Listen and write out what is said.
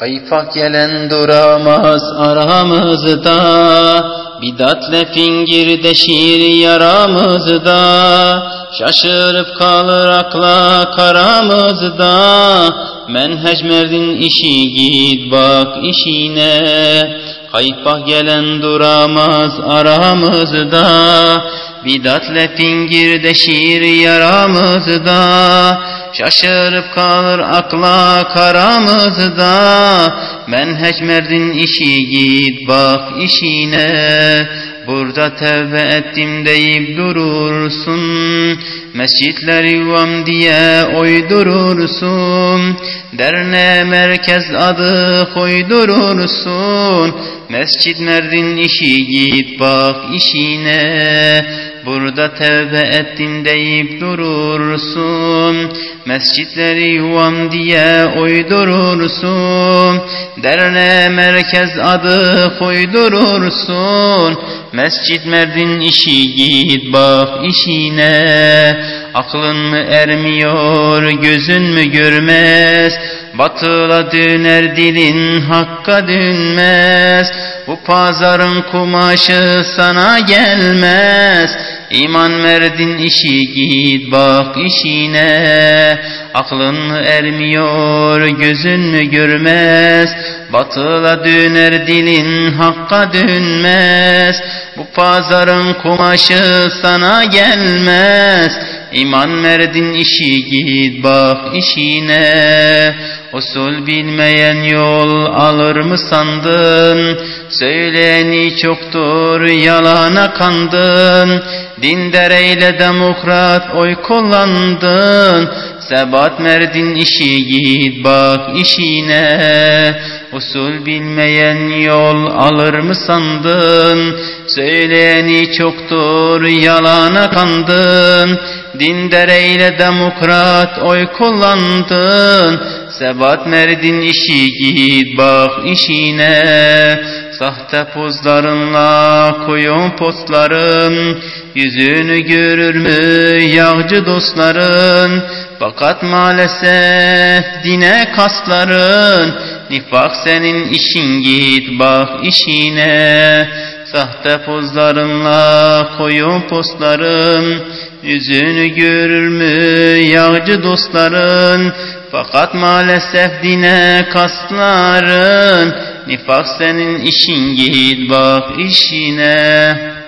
Kaypak gelen duramaz aramızda Bidatle fingir deşir yaramızda Şaşırıp kalır akla karamızda. Menhec merdin işi git bak işine Kaypak gelen duramaz aramızda Bidatle fingir deşir yaramızda Şaşırıp kalır akla karamızda. Menheç merdin işi git bak işine. Burada tevbe ettim deyip durursun. Mescitler yuvam diye oydurursun. Derne merkez adı koydurursun. Mescit merdin işi git bak işine Burada tevbe ettim deyip durursun. Mescitleri yuvam diye uydurursun. Derne merkez adı koydurursun. Mescit merdin işi git bak işine. Aklın mı ermiyor gözün mü görmez? Batıla döner dilin hakka dönmez. Bu pazarın kumaşı sana gelmez İman merdin işi git bak işine. Aklın ermiyor gözün görmez? Batıla döner dilin hakka dönmez. Bu pazarın kumaşı sana gelmez İman merdin işi git bak işine. Usul bilmeyen yol alır mı sandın? Söyleyeni çoktur yalana kandın. Din dereyle demokrat oy kullandın. Sebat merdin işi git bak işine Usul bilmeyen yol alır mı sandın? Söyleyeni çoktur yalana kandın. Din dereyle demokrat oy kullandın. Sebat merdin işi git bak işine. Sahte pozlarınla koyun postların. Yüzünü görür mü yağcı dostların? Fakat maalesef dine kasların Nifak senin işin git bak işine. Sahte pozlarınla koyun postların Yüzünü görür mü yağcı dostların? Fakat maalesef dine kasların Nifak senin işin git bak işine